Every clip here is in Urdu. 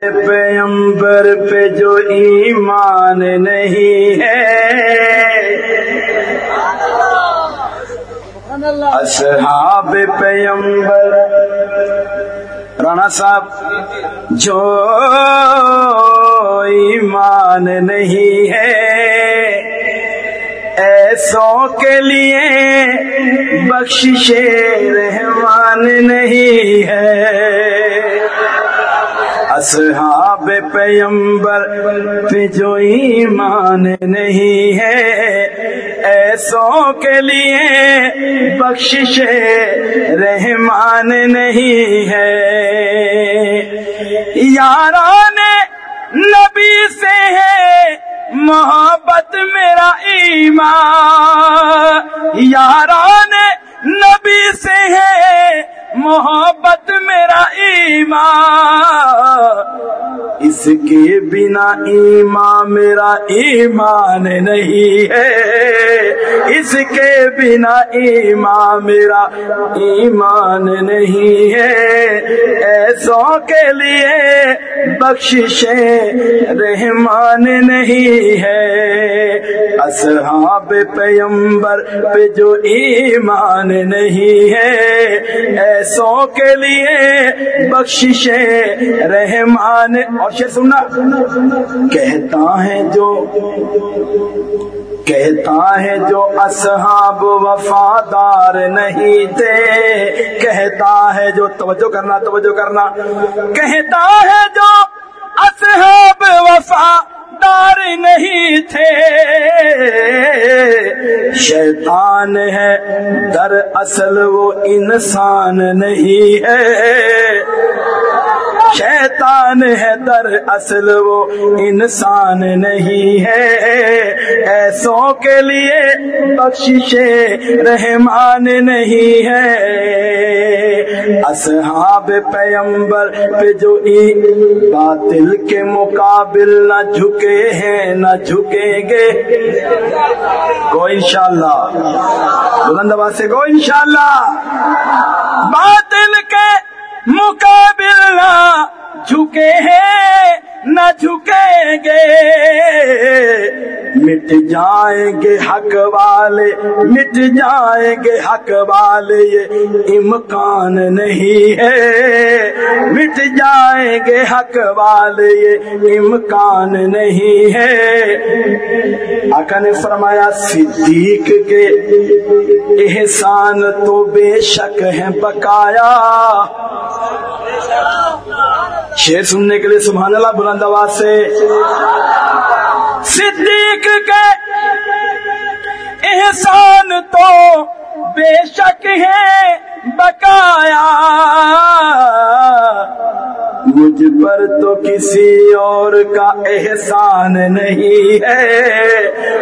پیمبر پہ جو ایمان نہیں ہے۔ اصحاب پیمبر رانا صاحب، جو ایمان نہیں ہے، ایسوں کے لیے بخشش رحمان نہیں ہے۔ اصحاب ہاں پیمبر پہ جو ایمان نہیں ہے، ایسوں کے لیے بخشش رحمان نہیں ہے۔ یاران نبی سے ہے، محبت میرا ایمان۔ یاران نبی سے ہے، محبت میرا ایمان اس کے بنا ایمان میرا ایمان نہیں ہے۔ اس کے بنا ایمان میرا ایمان نہیں ہے۔ ایسوں کے لیے بخشش رحمان نہیں ہے۔ اصحاب پیمبر پہ جو ایمان نہیں ہے، ایسوں کے لیے بخشش رحمان۔ اور شیر سننا۔ کہتا ہے جو، کہتا ہے جو اصحاب وفادار نہیں تھے۔ کہتا ہے جو، توجہ کرنا توجہ کرنا۔ کہتا ہے جو اصحاب وفادار نہیں تھے۔ شیطان ہے، در اصل وہ انسان نہیں ہے۔ شیطان ہے در اصل، وہ انسان نہیں ہے۔ ایسوں کے لیے بخشش رحمان نہیں ہے۔ اصحاب پیمبر پہ جو باطل کے مقابل نہ جھکے ہیں، نہ جھکیں گے۔ کو انشاءاللہ۔ بلند آواز سے کو انشاءاللہ۔ باطل مقابلہ جھکے ہیں۔ نہ جھکیں گے۔ مٹ جائیں گے حق والے، مٹ جائیں گے حق والے، یہ امکان نہیں ہے۔ مٹ جائیں گے حق والے، یہ امکان نہیں ہے۔ آقا نے فرمایا، صدیق کے احسان تو بے شک ہے بقایا۔ شیر سننے کے لیے سبحان اللہ بلند آواز سے صدیق کے احسان تو بے شک ہے بقایا۔ مجھ پر تو کسی اور کا احسان نہیں ہے۔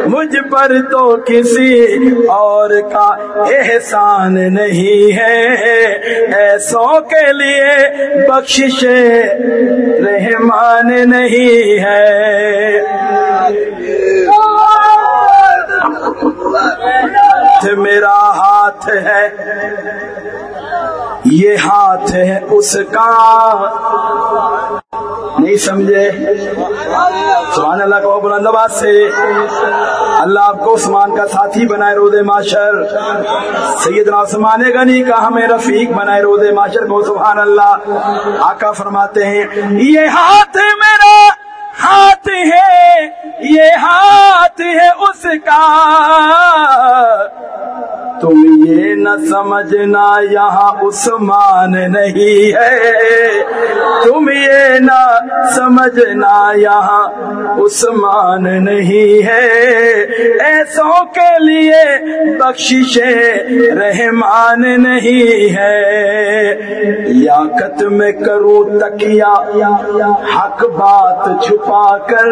مجھ پر تو کسی اور کا احسان نہیں ہے۔ ایسوں کے لیے بخشش رحمان نہیں ہے۔ میرا ہاتھ ہے۔ یہ ہاتھ ہے اس کا۔ نہیں سمجھے؟ سبحان اللہ کو بلند آباد سے۔ اللہ آپ کو عثمان کا ساتھی بنائے رود معاشر۔ سیدنا عثمان غنی کا ہمیں رفیق بنائے رود معاشر کو سبحان اللہ۔ آقا فرماتے ہیں، یہ ہاتھ میرا ہاتھ ہے، یہ ہاتھ ہے اس کا۔ تم یہ نہ سمجھنا یہاں عثمان نہیں ہے۔ تم یہ نہ سمجھنا یہاں عثمان نہیں ہے۔ ایسوں کے لیے بخشش رحمان نہیں ہے۔ لیاقت میں کروں تکیا حق بات چھپا کر۔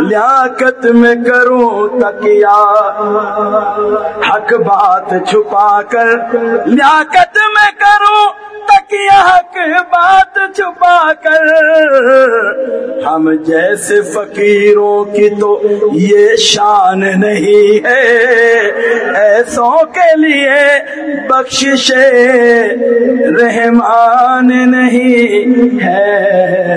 لیاقت میں کروں تکیا حق بات چھپا کر لیاقت میں کروں حق بات چھپا کر۔ ہم جیسے فقیروں کی تو یہ شان نہیں ہے۔ ایسوں کے لیے بخش رحمان نہیں ہے۔